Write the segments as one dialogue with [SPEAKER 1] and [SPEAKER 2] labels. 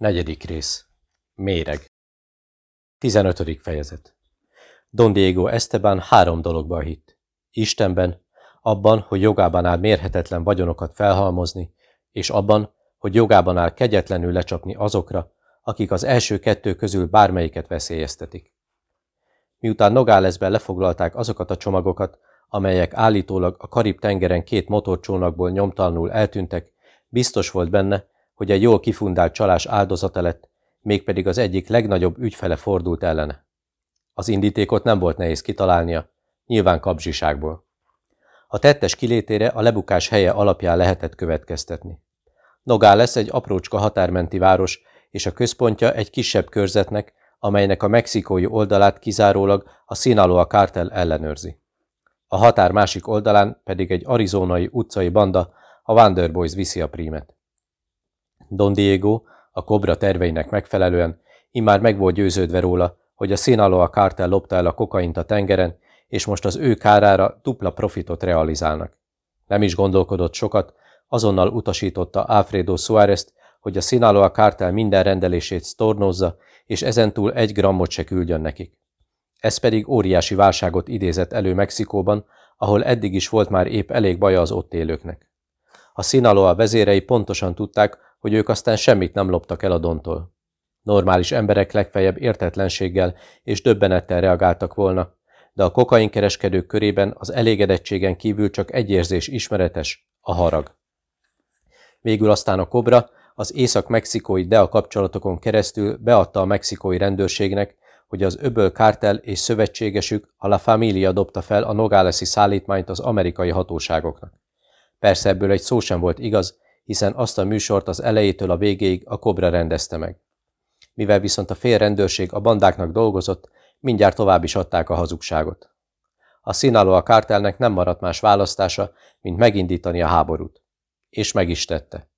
[SPEAKER 1] Negyedik rész. Méreg. 15. fejezet. Don Diego Esteban három dologban hitt. Istenben, abban, hogy jogában áll mérhetetlen vagyonokat felhalmozni, és abban, hogy jogában áll kegyetlenül lecsapni azokra, akik az első kettő közül bármelyiket veszélyeztetik. Miután Nogálezben lefoglalták azokat a csomagokat, amelyek állítólag a Karib-tengeren két motorcsónakból nyomtalanul eltűntek, biztos volt benne, hogy egy jól kifundált csalás áldozata lett, mégpedig az egyik legnagyobb ügyfele fordult ellene. Az indítékot nem volt nehéz kitalálnia, nyilván kapzsiságból. A tettes kilétére a lebukás helye alapján lehetett következtetni. Nogá lesz egy aprócska határmenti város, és a központja egy kisebb körzetnek, amelynek a mexikói oldalát kizárólag a Sinaloa kártel ellenőrzi. A határ másik oldalán pedig egy arizonai utcai banda, a Wanderboys viszi a prímet. Don Diego, a kobra terveinek megfelelően, immár meg volt győződve róla, hogy a Sinaloa kártel lopta el a kokaint a tengeren, és most az ő kárára dupla profitot realizálnak. Nem is gondolkodott sokat, azonnal utasította Alfredo Suárez-t, hogy a Sinaloa kártel minden rendelését sztornozza, és ezentúl egy grammot se küldjön nekik. Ez pedig óriási válságot idézett elő Mexikóban, ahol eddig is volt már épp elég baja az ott élőknek. A Sinaloa vezérei pontosan tudták, hogy ők aztán semmit nem loptak el a Dontól. Normális emberek legfeljebb értetlenséggel és döbbenettel reagáltak volna, de a kokainkereskedők körében az elégedettségen kívül csak egy érzés ismeretes, a harag. Végül aztán a kobra az észak-mexikói DEA kapcsolatokon keresztül beadta a mexikói rendőrségnek, hogy az öböl kártel és szövetségesük, a La Familia dobta fel a nogáleszi szállítmányt az amerikai hatóságoknak. Persze ebből egy szó sem volt igaz, hiszen azt a műsort az elejétől a végéig a kobra rendezte meg. Mivel viszont a fél rendőrség a bandáknak dolgozott, mindjárt tovább is adták a hazugságot. A Sinaloa kártelnek nem maradt más választása, mint megindítani a háborút. És meg is tette.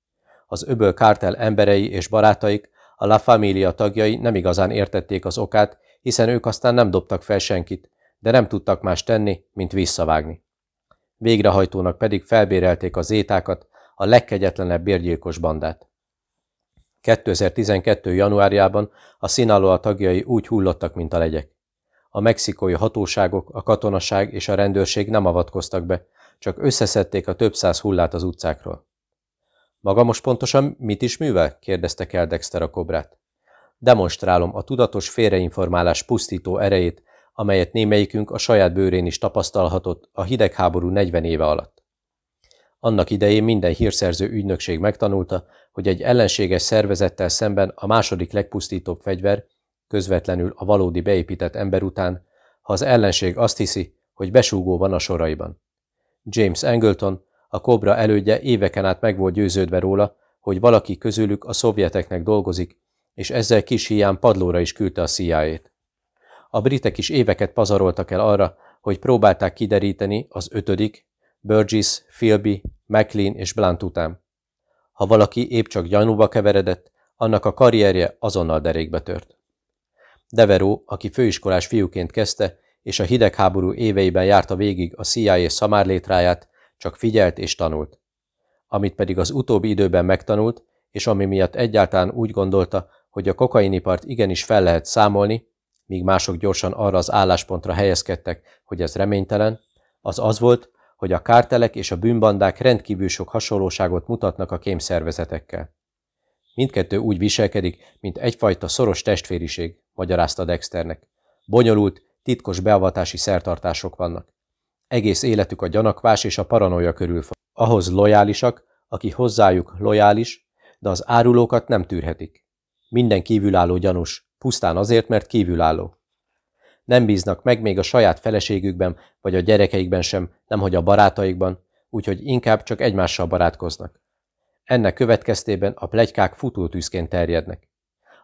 [SPEAKER 1] Az öböl kártel emberei és barátaik, a La Familia tagjai nem igazán értették az okát, hiszen ők aztán nem dobtak fel senkit, de nem tudtak más tenni, mint visszavágni. Végrehajtónak pedig felbérelték a zétákat, a legkegyetlenebb bérgyilkos bandát. 2012. januárjában a Sinaloa tagjai úgy hullottak, mint a legyek. A mexikói hatóságok, a katonaság és a rendőrség nem avatkoztak be, csak összeszedték a több száz hullát az utcákról. Maga most pontosan mit is művel? kérdezte el Dexter a kobrát. Demonstrálom a tudatos félreinformálás pusztító erejét, amelyet némelyikünk a saját bőrén is tapasztalhatott a hidegháború 40 éve alatt. Annak idején minden hírszerző ügynökség megtanulta, hogy egy ellenséges szervezettel szemben a második legpusztítóbb fegyver, közvetlenül a valódi beépített ember után, ha az ellenség azt hiszi, hogy besúgó van a soraiban. James Angleton, a Cobra elődje éveken át meg volt győződve róla, hogy valaki közülük a szovjeteknek dolgozik, és ezzel kis hiány padlóra is küldte a CIA-t. A britek is éveket pazaroltak el arra, hogy próbálták kideríteni az ötödik, Burgess, Philby, McLean és Blunt után. Ha valaki épp csak gyanúba keveredett, annak a karrierje azonnal derékbe tört. Deveró, aki főiskolás fiúként kezdte, és a hidegháború éveiben járta végig a CIA szamárlétráját, csak figyelt és tanult. Amit pedig az utóbbi időben megtanult, és ami miatt egyáltalán úgy gondolta, hogy a kokainipart igenis fel lehet számolni, míg mások gyorsan arra az álláspontra helyezkedtek, hogy ez reménytelen, az az volt, hogy a kártelek és a bűnbandák rendkívül sok hasonlóságot mutatnak a kémszervezetekkel. Mindkettő úgy viselkedik, mint egyfajta szoros testvériség, magyarázta Dexternek. Bonyolult, titkos beavatási szertartások vannak. Egész életük a gyanakvás és a paranoia körül fog. Ahhoz lojálisak, aki hozzájuk lojális, de az árulókat nem tűrhetik. Minden kívülálló gyanús, pusztán azért, mert kívülálló. Nem bíznak meg még a saját feleségükben, vagy a gyerekeikben sem, nemhogy a barátaikban, úgyhogy inkább csak egymással barátkoznak. Ennek következtében a plegykák futótűzként terjednek.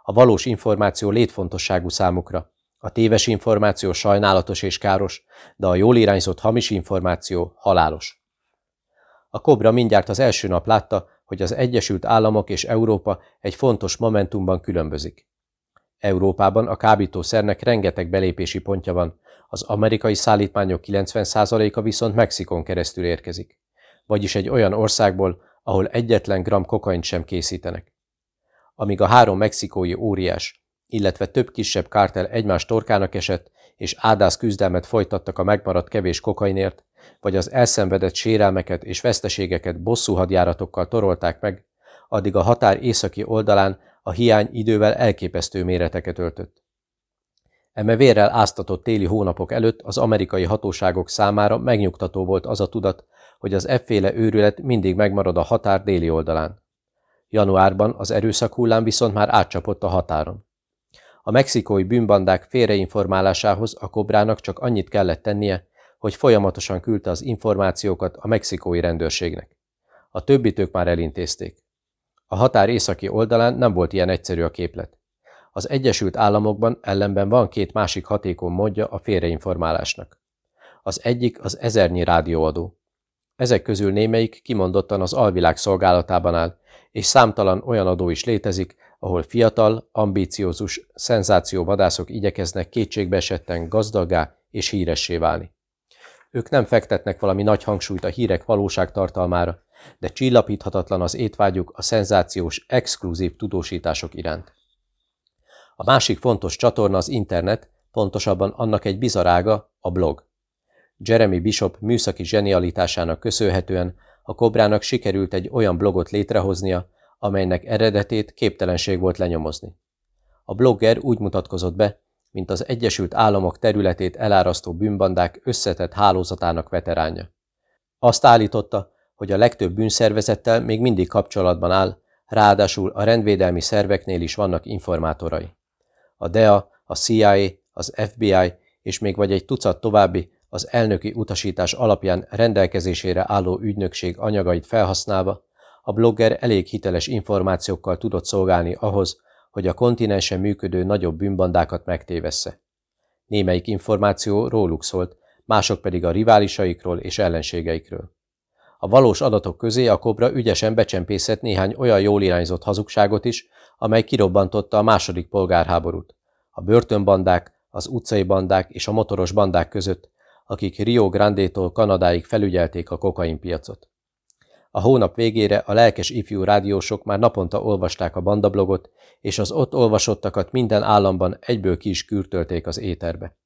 [SPEAKER 1] A valós információ létfontosságú számukra, a téves információ sajnálatos és káros, de a jól irányzott hamis információ halálos. A kobra mindjárt az első nap látta, hogy az Egyesült Államok és Európa egy fontos momentumban különbözik. Európában a kábítószernek rengeteg belépési pontja van, az amerikai szállítmányok 90%-a viszont Mexikon keresztül érkezik. Vagyis egy olyan országból, ahol egyetlen gram kokaint sem készítenek. amíg a három mexikói óriás, illetve több kisebb kártel egymás torkának esett, és ádász küzdelmet folytattak a megmaradt kevés kokainért, vagy az elszenvedett sérelmeket és veszteségeket bosszú hadjáratokkal torolták meg, addig a határ északi oldalán a hiány idővel elképesztő méreteket öltött. Eme vérrel áztatott téli hónapok előtt az amerikai hatóságok számára megnyugtató volt az a tudat, hogy az efféle őrület mindig megmarad a határ déli oldalán. Januárban az erőszak hullám viszont már átcsapott a határon. A mexikói bűnbandák félreinformálásához a kobrának csak annyit kellett tennie, hogy folyamatosan küldte az információkat a mexikói rendőrségnek. A többit ők már elintézték. A határ északi oldalán nem volt ilyen egyszerű a képlet. Az Egyesült Államokban ellenben van két másik hatékony módja a félreinformálásnak. Az egyik az ezernyi rádióadó. Ezek közül némelyik kimondottan az alvilág szolgálatában áll, és számtalan olyan adó is létezik, ahol fiatal, ambíciózus, szenzációvadászok igyekeznek kétségbe esetten gazdagá és híressé válni. Ők nem fektetnek valami nagy hangsúlyt a hírek valóságtartalmára, de csillapíthatatlan az étvágyuk a szenzációs, exkluzív tudósítások iránt. A másik fontos csatorna az internet, pontosabban annak egy bizarága, a blog. Jeremy Bishop műszaki zsenialitásának köszönhetően a kobrának sikerült egy olyan blogot létrehoznia, amelynek eredetét képtelenség volt lenyomozni. A blogger úgy mutatkozott be, mint az Egyesült Államok területét elárasztó bűnbandák összetett hálózatának veteránja. Azt állította, hogy a legtöbb bűnszervezettel még mindig kapcsolatban áll, ráadásul a rendvédelmi szerveknél is vannak informátorai. A DEA, a CIA, az FBI és még vagy egy tucat további az elnöki utasítás alapján rendelkezésére álló ügynökség anyagait felhasználva, a blogger elég hiteles információkkal tudott szolgálni ahhoz, hogy a kontinensen működő nagyobb bűnbandákat megtévessze. Némelyik információ róluk szólt, mások pedig a riválisaikról és ellenségeikről. A valós adatok közé a kobra ügyesen becsempészett néhány olyan jól irányzott hazugságot is, amely kirobbantotta a második polgárháborút. A börtönbandák, az utcai bandák és a motoros bandák között, akik Rio Grande-tól Kanadáig felügyelték a kokainpiacot. A hónap végére a lelkes ifjú rádiósok már naponta olvasták a bandablogot, és az ott olvasottakat minden államban egyből ki is kürtölték az éterbe.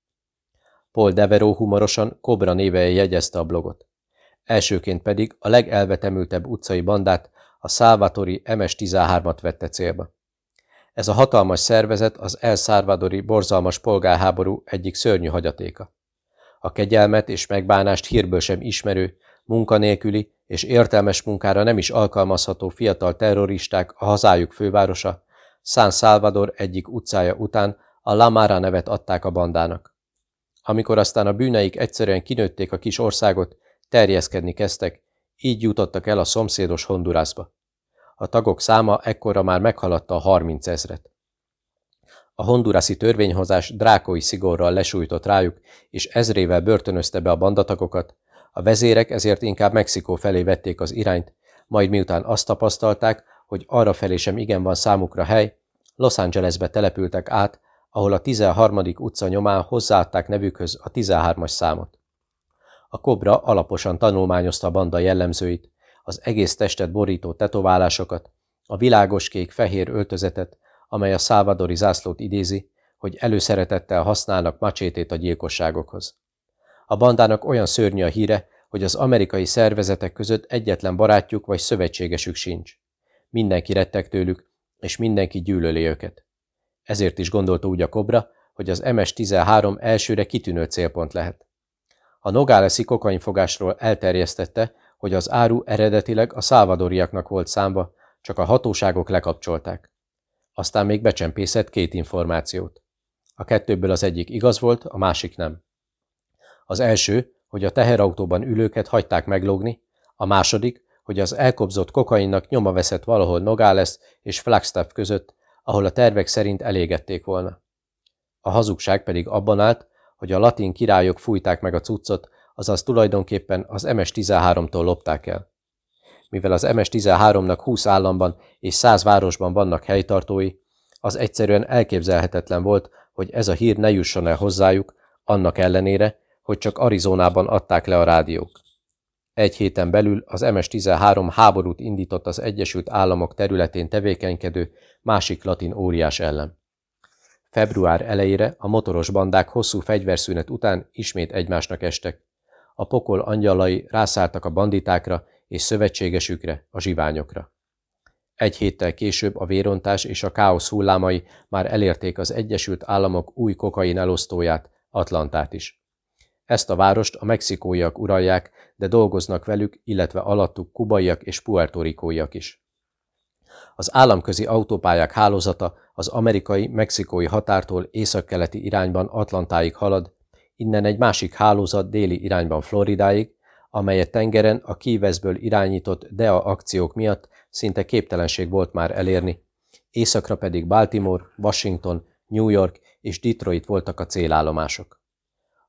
[SPEAKER 1] Paul Deveró humorosan Cobra néve jegyezte a blogot. Elsőként pedig a legelvetemültebb utcai bandát, a Salvatori MS-13-at vette célba. Ez a hatalmas szervezet az El Salvadori borzalmas polgárháború egyik szörnyű hagyatéka. A kegyelmet és megbánást hírből sem ismerő, munkanélküli és értelmes munkára nem is alkalmazható fiatal terroristák a hazájuk fővárosa, San Salvador egyik utcája után a Lamara nevet adták a bandának. Amikor aztán a bűneik egyszerűen kinőtték a kis országot, terjeszkedni kezdtek, így jutottak el a szomszédos Hondurasba. A tagok száma ekkora már meghaladta a 30 ezret. A hondurasi törvényhozás drákói szigorral lesújtott rájuk, és ezrével börtönözte be a bandatagokat, a vezérek ezért inkább Mexikó felé vették az irányt, majd miután azt tapasztalták, hogy arra felé sem igen van számukra hely, Los Angelesbe települtek át, ahol a 13. utca nyomán hozzáadták nevükhöz a 13-as számot. A kobra alaposan tanulmányozta a banda jellemzőit, az egész testet borító tetoválásokat, a világos kék-fehér öltözetet, amely a szálvadori zászlót idézi, hogy előszeretettel használnak macsétét a gyilkosságokhoz. A bandának olyan szörnyű a híre, hogy az amerikai szervezetek között egyetlen barátjuk vagy szövetségesük sincs. Mindenki rettek tőlük, és mindenki gyűlöli őket. Ezért is gondolta úgy a kobra, hogy az MS-13 elsőre kitűnő célpont lehet. A nogáleszi kokainfogásról elterjesztette, hogy az áru eredetileg a szálvadoriaknak volt számba, csak a hatóságok lekapcsolták. Aztán még becsempészett két információt. A kettőből az egyik igaz volt, a másik nem. Az első, hogy a teherautóban ülőket hagyták meglógni, a második, hogy az elkobzott kokainnak nyoma veszett valahol Nogales és Flagstaff között, ahol a tervek szerint elégették volna. A hazugság pedig abban állt, hogy a latin királyok fújták meg a cuccot, azaz tulajdonképpen az MS-13-tól lopták el. Mivel az MS-13-nak 20 államban és 100 városban vannak helytartói, az egyszerűen elképzelhetetlen volt, hogy ez a hír ne jusson el hozzájuk, annak ellenére, hogy csak Arizonában adták le a rádiók. Egy héten belül az MS-13 háborút indított az Egyesült Államok területén tevékenykedő másik latin óriás ellen. Február elejére a motoros bandák hosszú fegyverszünet után ismét egymásnak estek. A pokol angyalai rászálltak a banditákra és szövetségesükre, a zsiványokra. Egy héttel később a vérontás és a káosz hullámai már elérték az Egyesült Államok új kokain elosztóját, Atlantát is. Ezt a várost a mexikóiak uralják, de dolgoznak velük, illetve alattuk kubaiak és puertorikóiak is. Az államközi autópályák hálózata az amerikai-mexikói határtól északkeleti irányban Atlantáig halad, innen egy másik hálózat déli irányban Floridáig, amelyet tengeren a Kíveszből irányított DEA akciók miatt szinte képtelenség volt már elérni, északra pedig Baltimore, Washington, New York és Detroit voltak a célállomások.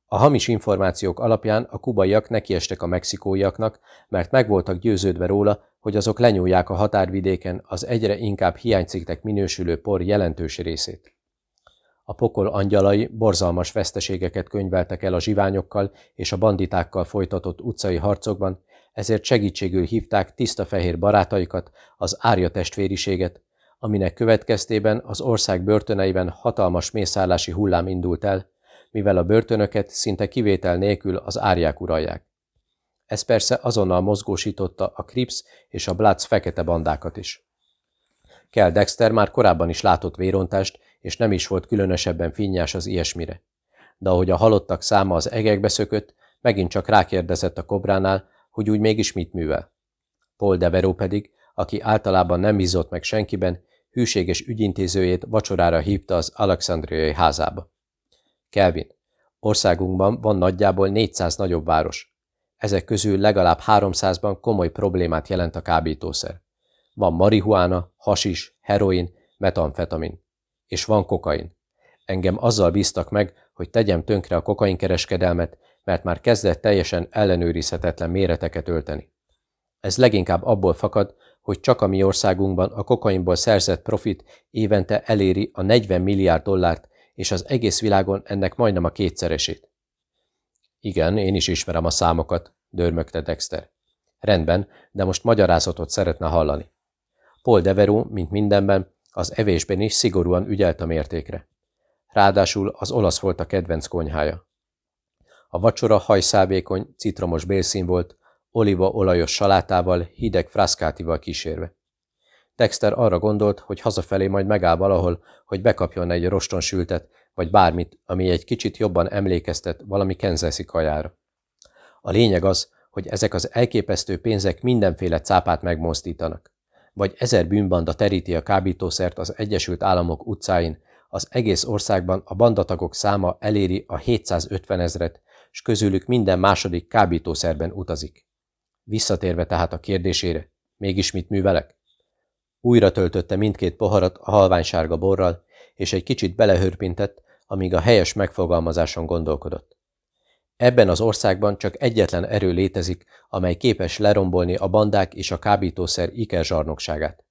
[SPEAKER 1] A hamis információk alapján a kubaiak nekiestek a mexikóiaknak, mert meg voltak győződve róla, hogy azok lenyúlják a határvidéken az egyre inkább hiányciknek minősülő por jelentős részét. A pokol angyalai borzalmas veszteségeket könyveltek el a zsiványokkal és a banditákkal folytatott utcai harcokban, ezért segítségül hívták tiszta fehér barátaikat, az árja testvériséget, aminek következtében az ország börtöneiben hatalmas mészállási hullám indult el, mivel a börtönöket szinte kivétel nélkül az árják uralják. Ez persze azonnal mozgósította a Crips és a Bloods fekete bandákat is. Kell Dexter már korábban is látott vérontást, és nem is volt különösebben finnyás az ilyesmire. De ahogy a halottak száma az egekbe szökött, megint csak rákérdezett a kobránál, hogy úgy mégis mit művel. Paul Deveró pedig, aki általában nem bízott meg senkiben, hűséges ügyintézőjét vacsorára hívta az alexandriai házába. Kelvin, országunkban van nagyjából 400 nagyobb város. Ezek közül legalább 300-ban komoly problémát jelent a kábítószer. Van marihuána, hasis, heroin, metamfetamin. És van kokain. Engem azzal bíztak meg, hogy tegyem tönkre a kokainkereskedelmet, mert már kezdett teljesen ellenőrizhetetlen méreteket ölteni. Ez leginkább abból fakad, hogy csak a mi országunkban a kokainból szerzett profit évente eléri a 40 milliárd dollárt, és az egész világon ennek majdnem a kétszeresét. Igen, én is ismerem a számokat, dörmögte Dexter. Rendben, de most magyarázatot szeretne hallani. Paul Devereux, mint mindenben, az evésben is szigorúan ügyelt a mértékre. Ráadásul az olasz volt a kedvenc konyhája. A vacsora hajszálvékony, citromos bélszín volt, oliva olajos salátával, hideg fraszkátival kísérve. Dexter arra gondolt, hogy hazafelé majd megáll valahol, hogy bekapjon egy rostonsültet, vagy bármit, ami egy kicsit jobban emlékeztet valami kenzeszi kajára. A lényeg az, hogy ezek az elképesztő pénzek mindenféle cápát megmozdítanak. Vagy ezer bűnbanda teríti a kábítószert az Egyesült Államok utcáin, az egész országban a bandatagok száma eléri a 750 ezret, s közülük minden második kábítószerben utazik. Visszatérve tehát a kérdésére, mégis mit művelek? Újra töltötte mindkét poharat a halványsárga borral, és egy kicsit belehörpintett, amíg a helyes megfogalmazáson gondolkodott. Ebben az országban csak egyetlen erő létezik, amely képes lerombolni a bandák és a kábítószer ikerzsarnokságát.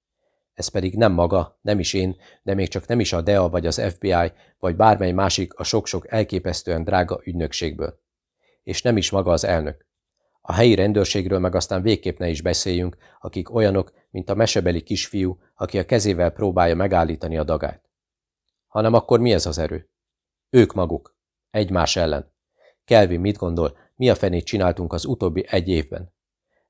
[SPEAKER 1] Ez pedig nem maga, nem is én, de még csak nem is a DEA vagy az FBI, vagy bármely másik a sok-sok elképesztően drága ügynökségből. És nem is maga az elnök. A helyi rendőrségről meg aztán végképp ne is beszéljünk, akik olyanok, mint a mesebeli kisfiú, aki a kezével próbálja megállítani a dagályt. Hanem akkor mi ez az erő? Ők maguk. Egymás ellen. Kelvin mit gondol, mi a fenét csináltunk az utóbbi egy évben?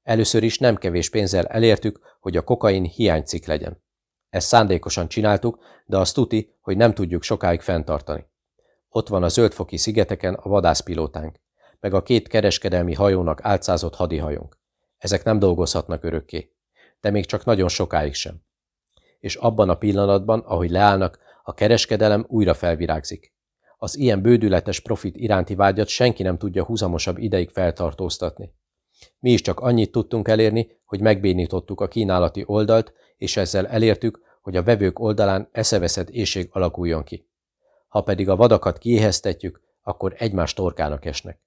[SPEAKER 1] Először is nem kevés pénzzel elértük, hogy a kokain hiánycik legyen. Ezt szándékosan csináltuk, de azt tuti, hogy nem tudjuk sokáig fenntartani. Ott van a zöldfoki szigeteken a vadászpilótánk meg a két kereskedelmi hajónak álcázott hadihajónk. Ezek nem dolgozhatnak örökké, de még csak nagyon sokáig sem. És abban a pillanatban, ahogy leállnak, a kereskedelem újra felvirágzik. Az ilyen bődületes profit iránti vágyat senki nem tudja húzamosabb ideig feltartóztatni. Mi is csak annyit tudtunk elérni, hogy megbénítottuk a kínálati oldalt, és ezzel elértük, hogy a vevők oldalán eszeveszett éjség alakuljon ki. Ha pedig a vadakat kiéheztetjük, akkor egymás torkának esnek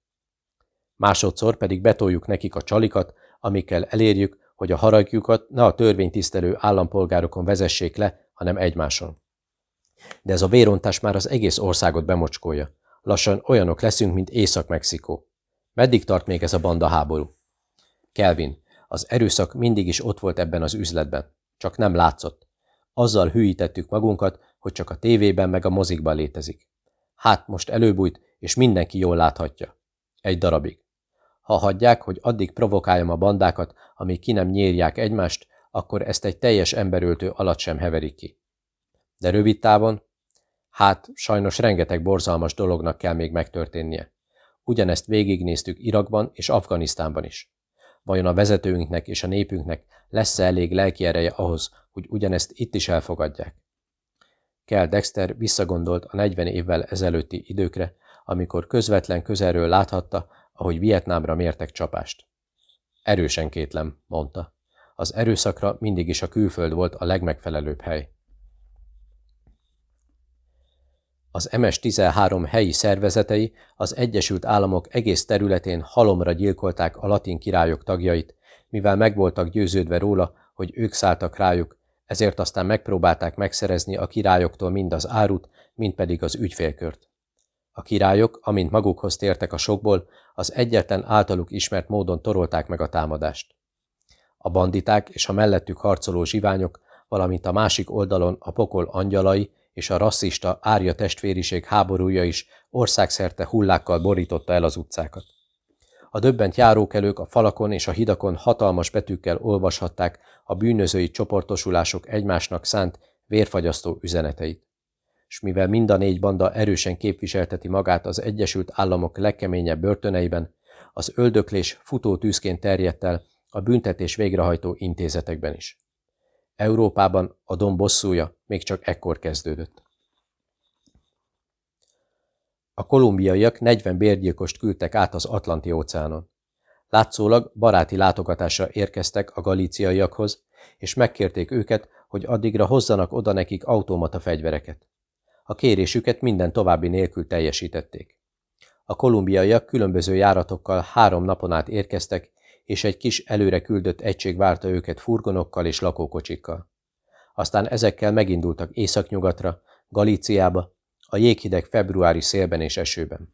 [SPEAKER 1] másodszor pedig betoljuk nekik a csalikat, amikkel elérjük, hogy a haragjukat ne a törvénytisztelő állampolgárokon vezessék le, hanem egymáson. De ez a vérontás már az egész országot bemocskolja. Lassan olyanok leszünk, mint Észak-Mexikó. Meddig tart még ez a banda háború? Kelvin, az erőszak mindig is ott volt ebben az üzletben, csak nem látszott. Azzal hűítettük magunkat, hogy csak a tévében meg a mozikban létezik. Hát most előbújt, és mindenki jól láthatja. Egy darabig. Ha hagyják, hogy addig provokáljam a bandákat, amíg ki nem nyírják egymást, akkor ezt egy teljes emberöltő alatt sem heverik ki. De rövid távon, hát sajnos rengeteg borzalmas dolognak kell még megtörténnie. Ugyanezt végignéztük Irakban és Afganisztánban is. Vajon a vezetőinknek és a népünknek lesz-e elég lelki ereje ahhoz, hogy ugyanezt itt is elfogadják? Kell Dexter visszagondolt a 40 évvel ezelőtti időkre, amikor közvetlen közelről láthatta, ahogy Vietnámra mértek csapást. Erősen kétlem, mondta. Az erőszakra mindig is a külföld volt a legmegfelelőbb hely. Az MS-13 helyi szervezetei az Egyesült Államok egész területén halomra gyilkolták a latin királyok tagjait, mivel megvoltak győződve róla, hogy ők szálltak rájuk, ezért aztán megpróbálták megszerezni a királyoktól mind az árut, mind pedig az ügyfélkört. A királyok, amint magukhoz tértek a sokból, az egyetlen általuk ismert módon torolták meg a támadást. A banditák és a mellettük harcoló zsiványok, valamint a másik oldalon a pokol angyalai és a rasszista árja testvériség háborúja is országszerte hullákkal borította el az utcákat. A döbbent járókelők a falakon és a hidakon hatalmas betűkkel olvashatták a bűnözői csoportosulások egymásnak szánt vérfagyasztó üzeneteit. S mivel mind a négy banda erősen képviselteti magát az Egyesült Államok legkeményebb börtöneiben, az öldöklés futó tűzként terjedt el a büntetés végrehajtó intézetekben is. Európában a dom bosszúja még csak ekkor kezdődött. A kolumbiaiak 40 bérgyilkost küldtek át az Atlanti óceánon. Látszólag baráti látogatásra érkeztek a galíciaiakhoz, és megkérték őket, hogy addigra hozzanak oda nekik automata fegyvereket. A kérésüket minden további nélkül teljesítették. A kolumbiaiak különböző járatokkal három napon át érkeztek, és egy kis előre küldött egység várta őket furgonokkal és lakókocsikkal. Aztán ezekkel megindultak északnyugatra, Galíciába, a jéghideg februári szélben és esőben.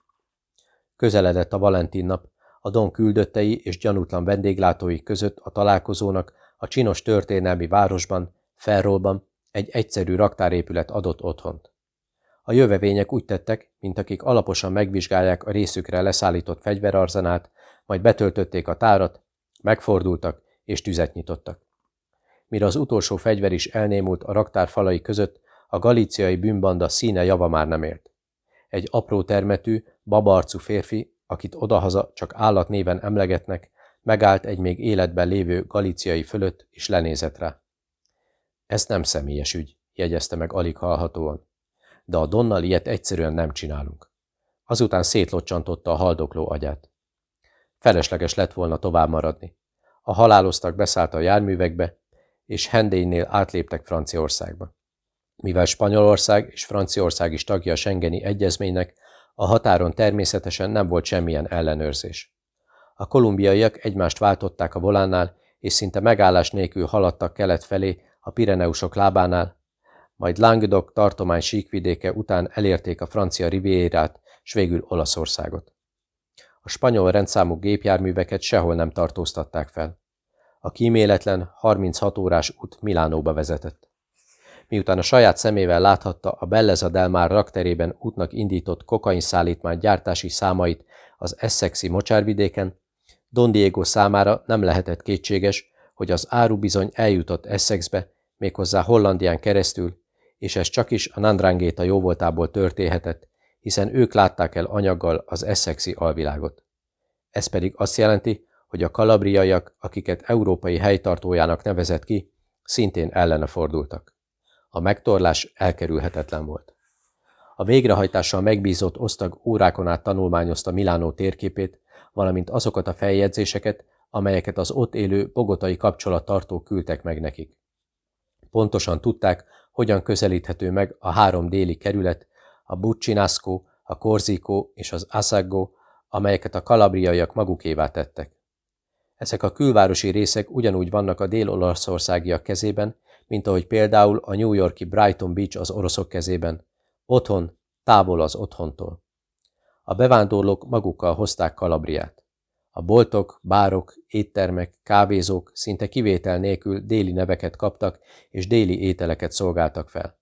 [SPEAKER 1] Közeledett a Valentin nap, a Don küldöttei és gyanútlan vendéglátói között a találkozónak a csinos történelmi városban, Ferrolban egy egyszerű raktárépület adott otthont. A jövevények úgy tettek, mint akik alaposan megvizsgálják a részükre leszállított fegyverarzenát, majd betöltötték a tárat, megfordultak és tüzet nyitottak. Mire az utolsó fegyver is elnémult a raktár falai között, a galíciai bűnbanda színe java már nem élt. Egy apró termetű, babarcú férfi, akit odahaza csak állatnéven emlegetnek, megállt egy még életben lévő galíciai fölött, és lenézett rá. Ez nem személyes ügy, jegyezte meg alig hallhatóan. De a Donnal ilyet egyszerűen nem csinálunk. Azután szétlocsantotta a haldokló agyát. Felesleges lett volna tovább maradni. A haláloztak beszállt a járművekbe, és Hendénynél átléptek Franciaországba. Mivel Spanyolország és Franciaország is tagja a Schengeni egyezménynek, a határon természetesen nem volt semmilyen ellenőrzés. A kolumbiaiak egymást váltották a volánnál, és szinte megállás nélkül haladtak kelet felé a Pireneusok lábánál, majd Languedoc tartomány síkvidéke után elérték a francia rivérát, s végül Olaszországot. A spanyol rendszámú gépjárműveket sehol nem tartóztatták fel. A kíméletlen 36 órás út Milánóba vezetett. Miután a saját szemével láthatta a Belleza del Mar rakterében útnak indított kokain szállítmány gyártási számait az Essexi mocsárvidéken, Don Diego számára nem lehetett kétséges, hogy az áru bizony eljutott Essexbe, méghozzá Hollandián keresztül, és ez csak is a Nandrangéta jóvoltából történhetett, hiszen ők látták el anyaggal az Essexi alvilágot. Ez pedig azt jelenti, hogy a kalabriaiak, akiket európai helytartójának nevezett ki, szintén ellene fordultak. A megtorlás elkerülhetetlen volt. A végrehajtással megbízott osztag órákon át tanulmányozta Milánó térképét, valamint azokat a feljegyzéseket, amelyeket az ott élő bogotai kapcsolattartók küldtek meg nekik. Pontosan tudták, hogyan közelíthető meg a három déli kerület, a Buccinasco, a Korzikó és az Assago, amelyeket a kalabriaiak magukévá tettek. Ezek a külvárosi részek ugyanúgy vannak a dél-olaszországiak kezében, mint ahogy például a New Yorki Brighton Beach az oroszok kezében. Otthon, távol az otthontól. A bevándorlók magukkal hozták Kalabriát. A boltok, bárok, éttermek, kávézók szinte kivétel nélkül déli neveket kaptak és déli ételeket szolgáltak fel.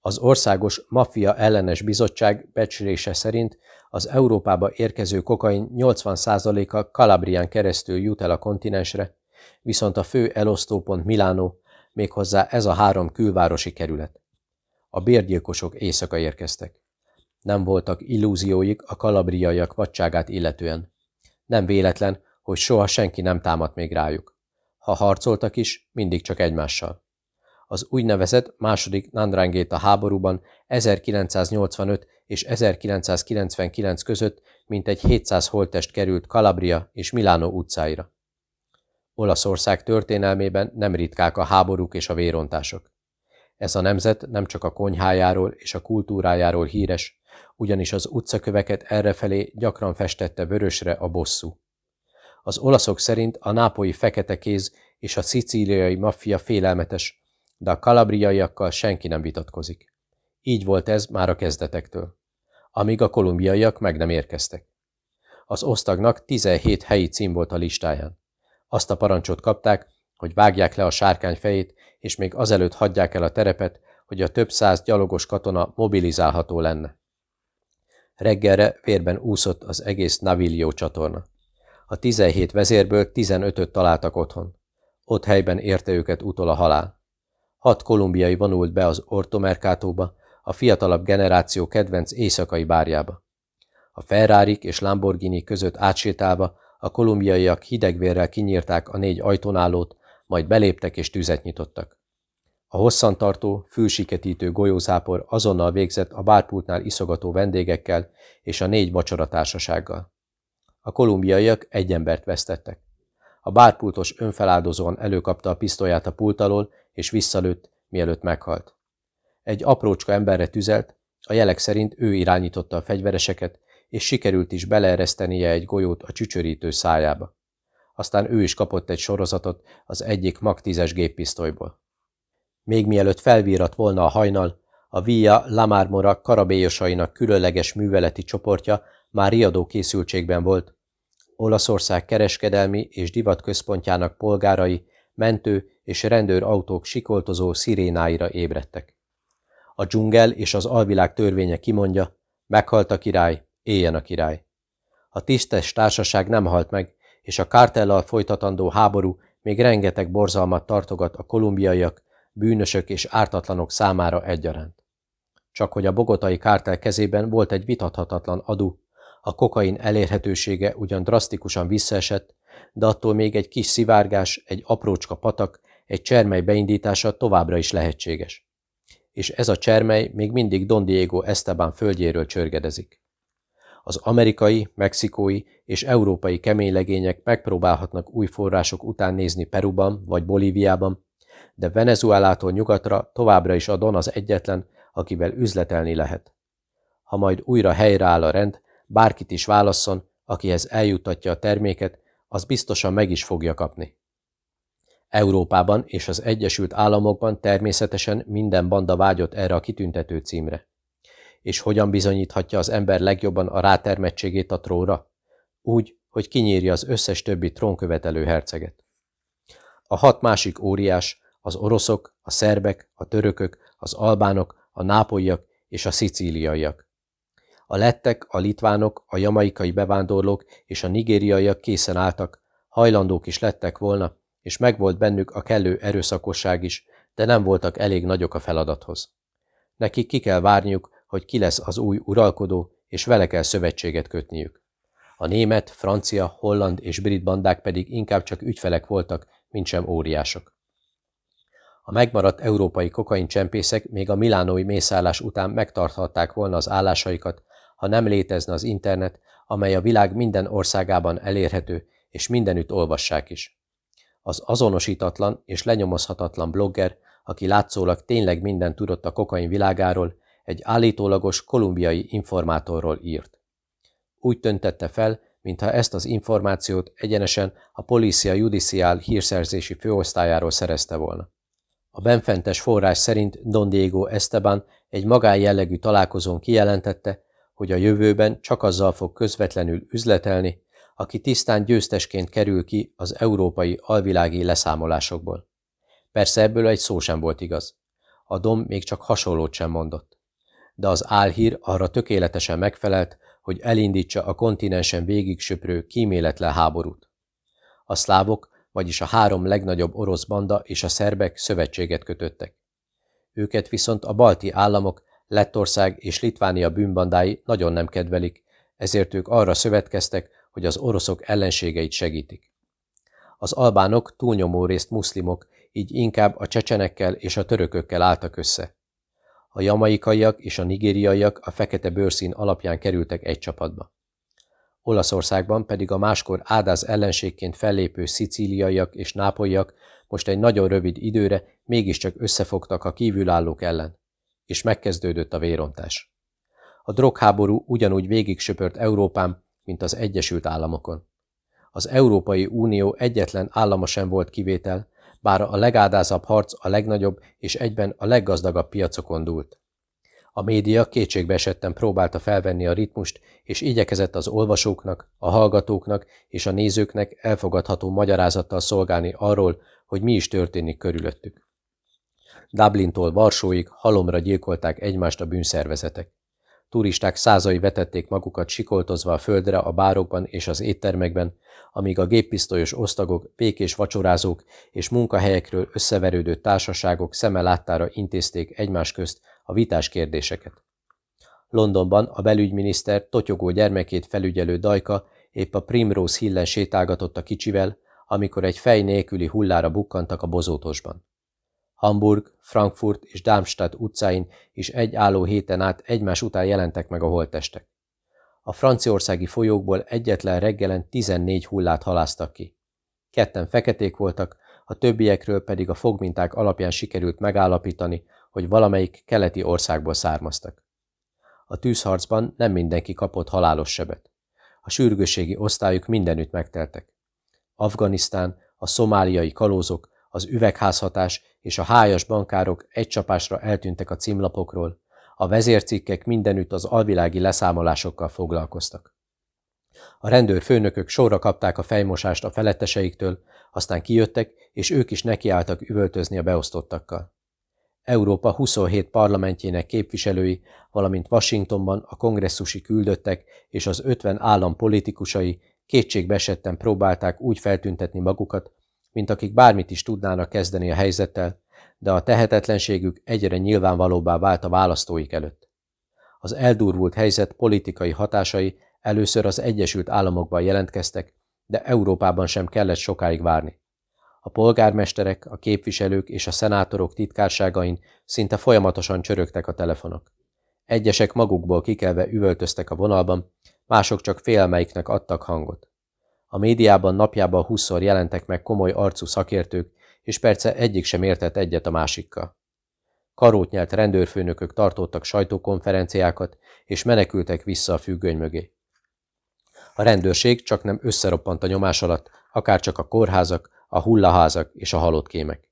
[SPEAKER 1] Az Országos Maffia Ellenes Bizottság becslése szerint az Európába érkező kokain 80%-a Kalabrián keresztül jut el a kontinensre, viszont a fő elosztópont Milánó, méghozzá ez a három külvárosi kerület. A bérgyilkosok éjszaka érkeztek. Nem voltak illúzióik a kalabriaiak vadságát illetően. Nem véletlen, hogy soha senki nem támadt még rájuk. Ha harcoltak is, mindig csak egymással. Az úgynevezett második Nandrangéta háborúban 1985 és 1999 között mintegy 700 holttest került Kalabria és Milánó utcáira. Olaszország történelmében nem ritkák a háborúk és a vérontások. Ez a nemzet nem csak a konyhájáról és a kultúrájáról híres, ugyanis az utcaköveket errefelé gyakran festette vörösre a bosszú. Az olaszok szerint a nápolyi fekete kéz és a szicíliai maffia félelmetes, de a kalabriaiakkal senki nem vitatkozik. Így volt ez már a kezdetektől, amíg a kolumbiaiak meg nem érkeztek. Az osztagnak 17 helyi cím volt a listáján. Azt a parancsot kapták, hogy vágják le a sárkány fejét, és még azelőtt hagyják el a terepet, hogy a több száz gyalogos katona mobilizálható lenne. Reggelre vérben úszott az egész Navillio csatorna. A 17 vezérből 15-öt találtak otthon. Ott helyben érte őket utol a halál. Hat kolumbiai vonult be az Ortomerkátóba, a fiatalabb generáció kedvenc éjszakai bárjába. A ferrari és Lamborghini között átsétálva a kolumbiaiak hidegvérrel kinyírták a négy ajtónálót, majd beléptek és tüzet nyitottak. A hosszantartó, fülsiketítő golyózápor azonnal végzett a bárpultnál iszogató vendégekkel és a négy vacsoratársasággal. A kolumbiaiak egy embert vesztettek. A bárpultos önfeláldozóan előkapta a pisztolyát a pult alól, és visszalőtt, mielőtt meghalt. Egy aprócska emberre tüzelt, a jelek szerint ő irányította a fegyvereseket, és sikerült is beleeresztenie egy golyót a csücsörítő szájába. Aztán ő is kapott egy sorozatot az egyik Mag 10-es géppisztolyból. Még mielőtt felvírat volna a hajnal, a Via Lamármora karabélyosainak különleges műveleti csoportja már riadó készültségben volt. Olaszország kereskedelmi és divat központjának polgárai, mentő és rendőrautók sikoltozó szirénáira ébredtek. A dzsungel és az alvilág törvénye kimondja, meghalt a király, éljen a király. A tisztes társaság nem halt meg, és a kártellal folytatandó háború még rengeteg borzalmat tartogat a kolumbiaiak, bűnösök és ártatlanok számára egyaránt. Csak hogy a bogotai kártel kezében volt egy vitathatatlan adu, a kokain elérhetősége ugyan drasztikusan visszaesett, de attól még egy kis szivárgás, egy aprócska patak, egy csermely beindítása továbbra is lehetséges. És ez a csermely még mindig Don Diego Esteban földjéről csörgedezik. Az amerikai, mexikói és európai keménylegények megpróbálhatnak új források után nézni Peruban vagy Bolíviában, de Venezuelától nyugatra továbbra is a Don az egyetlen, akivel üzletelni lehet. Ha majd újra helyreáll a rend, bárkit is válasszon, akihez eljuttatja a terméket, az biztosan meg is fogja kapni. Európában és az Egyesült Államokban természetesen minden banda vágyott erre a kitüntető címre. És hogyan bizonyíthatja az ember legjobban a rátermettségét a tróra? Úgy, hogy kinyírja az összes többi trónkövetelő herceget. A hat másik óriás, az oroszok, a szerbek, a törökök, az albánok, a nápolyiak és a szicíliaiak. A lettek, a litvánok, a jamaikai bevándorlók és a nigériaiak készen álltak, hajlandók is lettek volna, és megvolt bennük a kellő erőszakosság is, de nem voltak elég nagyok a feladathoz. Nekik ki kell várniuk, hogy ki lesz az új uralkodó, és vele kell szövetséget kötniük. A német, francia, holland és brit bandák pedig inkább csak ügyfelek voltak, mint sem óriások. A megmaradt európai kokaincsempészek még a milánói mészállás után megtarthatták volna az állásaikat, ha nem létezne az internet, amely a világ minden országában elérhető, és mindenütt olvassák is. Az azonosítatlan és lenyomozhatatlan blogger, aki látszólag tényleg minden tudott a kokain világáról, egy állítólagos kolumbiai informátorról írt. Úgy töntette fel, mintha ezt az információt egyenesen a Policia Judicial hírszerzési főosztályáról szerezte volna. A benfentes forrás szerint Don Diego Esteban egy magánjellegű találkozón kijelentette, hogy a jövőben csak azzal fog közvetlenül üzletelni, aki tisztán győztesként kerül ki az európai alvilági leszámolásokból. Persze ebből egy szó sem volt igaz. A dom még csak hasonlót sem mondott. De az álhír arra tökéletesen megfelelt, hogy elindítsa a kontinensen végig söprő kíméletlen háborút. A szlávok, vagyis a három legnagyobb orosz banda és a szerbek szövetséget kötöttek. Őket viszont a balti államok, Lettország és Litvánia bűnbandái nagyon nem kedvelik, ezért ők arra szövetkeztek, hogy az oroszok ellenségeit segítik. Az albánok túlnyomó részt muszlimok, így inkább a csecsenekkel és a törökökkel álltak össze. A jamaikaiak és a nigériaiak a fekete bőrszín alapján kerültek egy csapatba. Olaszországban pedig a máskor ádáz ellenségként fellépő szicíliaiak és nápolyak most egy nagyon rövid időre mégiscsak összefogtak a kívülállók ellen, és megkezdődött a vérontás. A drogháború ugyanúgy végig söpört Európán, mint az Egyesült Államokon. Az Európai Unió egyetlen állama sem volt kivétel, bár a legádázabb harc a legnagyobb és egyben a leggazdagabb piacokon dúlt. A média kétségbe esetten próbálta felvenni a ritmust, és igyekezett az olvasóknak, a hallgatóknak és a nézőknek elfogadható magyarázattal szolgálni arról, hogy mi is történik körülöttük. Dublintól Varsóig halomra gyilkolták egymást a bűnszervezetek. Turisták százai vetették magukat sikoltozva a földre a bárokban és az éttermekben, amíg a géppisztolyos osztagok, békés vacsorázók és munkahelyekről összeverődő társaságok szeme láttára intézték egymás közt a vitás kérdéseket. Londonban a belügyminiszter totyogó gyermekét felügyelő Dajka épp a Primrose Hillen sétálgatott a kicsivel, amikor egy fej nélküli hullára bukkantak a bozótosban. Hamburg, Frankfurt és Darmstadt utcáin is egy álló héten át egymás után jelentek meg a holttestek. A franciaországi folyókból egyetlen reggelen 14 hullát haláztak ki. Ketten feketék voltak, a többiekről pedig a fogminták alapján sikerült megállapítani, hogy valamelyik keleti országból származtak. A tűzharcban nem mindenki kapott halálos sebet. A sürgőségi osztályok mindenütt megteltek. Afganisztán, a szomáliai kalózok, az üvegházhatás és a hájas bankárok egy csapásra eltűntek a címlapokról, a vezércikkek mindenütt az alvilági leszámolásokkal foglalkoztak. A rendőrfőnökök sorra kapták a fejmosást a feletteseiktől, aztán kijöttek, és ők is nekiálltak üvöltözni a beosztottakkal. Európa 27 parlamentjének képviselői, valamint Washingtonban a kongresszusi küldöttek és az 50 állam politikusai kétségbeesetten próbálták úgy feltüntetni magukat, mint akik bármit is tudnának kezdeni a helyzettel, de a tehetetlenségük egyre nyilvánvalóbbá vált a választóik előtt. Az eldurvult helyzet politikai hatásai először az Egyesült Államokban jelentkeztek, de Európában sem kellett sokáig várni. A polgármesterek, a képviselők és a szenátorok titkárságain szinte folyamatosan csörögtek a telefonok. Egyesek magukból kikelve üvöltöztek a vonalban, mások csak félmeiknek adtak hangot. A médiában napjában húszszor jelentek meg komoly arcú szakértők, és perce egyik sem értett egyet a másikkal. Karótnyelt rendőrfőnökök tartottak sajtókonferenciákat, és menekültek vissza a függöny mögé. A rendőrség csak nem összeroppant a nyomás alatt, akár csak a kórházak, a hullaházak és a halott kémek.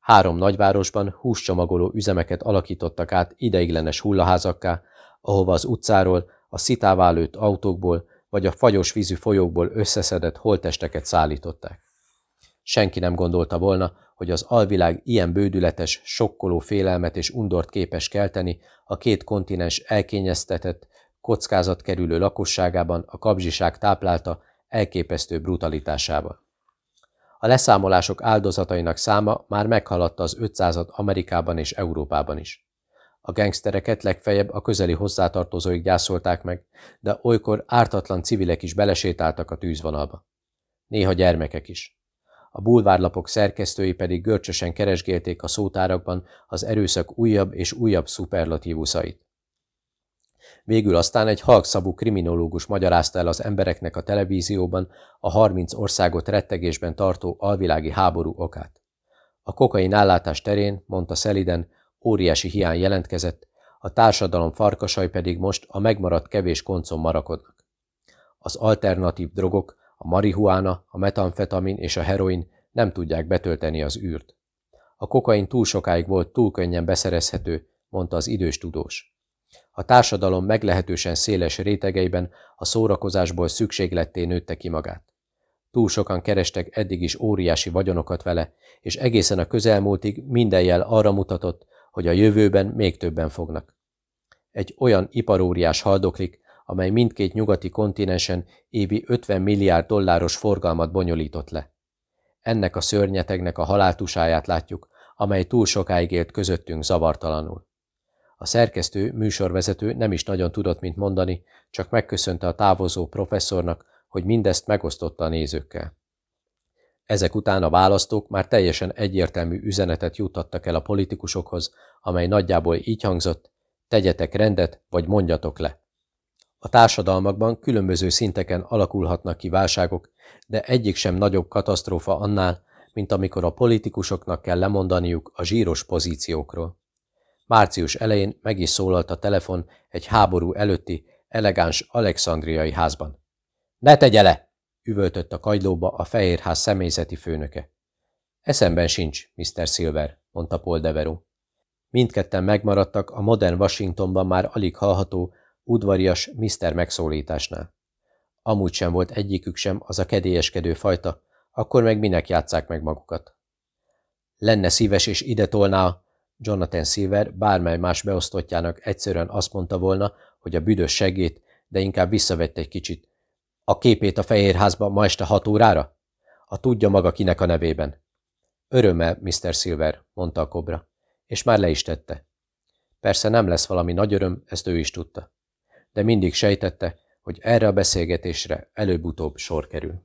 [SPEAKER 1] Három nagyvárosban húscsomagoló üzemeket alakítottak át ideiglenes hullaházakká, ahova az utcáról, a szitává lőtt autókból vagy a fagyos vízű folyókból összeszedett holtesteket szállították. Senki nem gondolta volna, hogy az alvilág ilyen bődületes, sokkoló félelmet és undort képes kelteni a két kontinens elkényeztetett, kockázat kerülő lakosságában a kapzsiság táplálta elképesztő brutalitásával. A leszámolások áldozatainak száma már meghaladta az 500-at Amerikában és Európában is. A gengsztereket legfeljebb a közeli hozzátartozóik gyászolták meg, de olykor ártatlan civilek is belesétáltak a tűzvonalba. Néha gyermekek is. A bulvárlapok szerkesztői pedig görcsösen keresgélték a szótárakban az erőszak újabb és újabb szuperlatívuszait. Végül aztán egy halkszabú kriminológus magyarázta el az embereknek a televízióban a 30 országot rettegésben tartó alvilági háború okát. A kokain állátás terén, mondta Szeliden, óriási hiány jelentkezett, a társadalom farkasai pedig most a megmaradt kevés koncon marakodnak. Az alternatív drogok, a marihuána, a metamfetamin és a heroin nem tudják betölteni az űrt. A kokain túl sokáig volt túl könnyen beszerezhető, mondta az idős tudós. A társadalom meglehetősen széles rétegeiben a szórakozásból szükségletté nőtte ki magát. Túl sokan kerestek eddig is óriási vagyonokat vele, és egészen a közelmúltig minden jel arra mutatott, hogy a jövőben még többen fognak. Egy olyan iparóriás haldoklik, amely mindkét nyugati kontinensen évi 50 milliárd dolláros forgalmat bonyolított le. Ennek a szörnyetegnek a haláltusáját látjuk, amely túl sokáig élt közöttünk zavartalanul. A szerkesztő, műsorvezető nem is nagyon tudott mint mondani, csak megköszönte a távozó professzornak, hogy mindezt megosztotta a nézőkkel. Ezek után a választók már teljesen egyértelmű üzenetet juttattak el a politikusokhoz, amely nagyjából így hangzott, tegyetek rendet, vagy mondjatok le. A társadalmakban különböző szinteken alakulhatnak ki válságok, de egyik sem nagyobb katasztrófa annál, mint amikor a politikusoknak kell lemondaniuk a zsíros pozíciókról. Március elején meg is szólalt a telefon egy háború előtti, elegáns alexandriai házban. Ne tegye le! üvöltött a kagylóba a fehérház személyzeti főnöke. Eszemben sincs, Mr. Silver, mondta Paul Deveró. Mindketten megmaradtak a modern Washingtonban már alig hallható, udvarias Mr. megszólításnál. Amúgy sem volt egyikük sem az a kedélyeskedő fajta, akkor meg minek játszák meg magukat. Lenne szíves és ide tolná, Jonathan Silver bármely más beosztottjának egyszerűen azt mondta volna, hogy a büdös segít, de inkább visszavett egy kicsit. A képét a fehérházba ma este hat órára? A tudja maga kinek a nevében. Örömmel, Mr. Silver, mondta a kobra, és már le is tette. Persze nem lesz valami nagy öröm, ezt ő is tudta. De mindig sejtette, hogy erre a beszélgetésre előbb-utóbb sor kerül.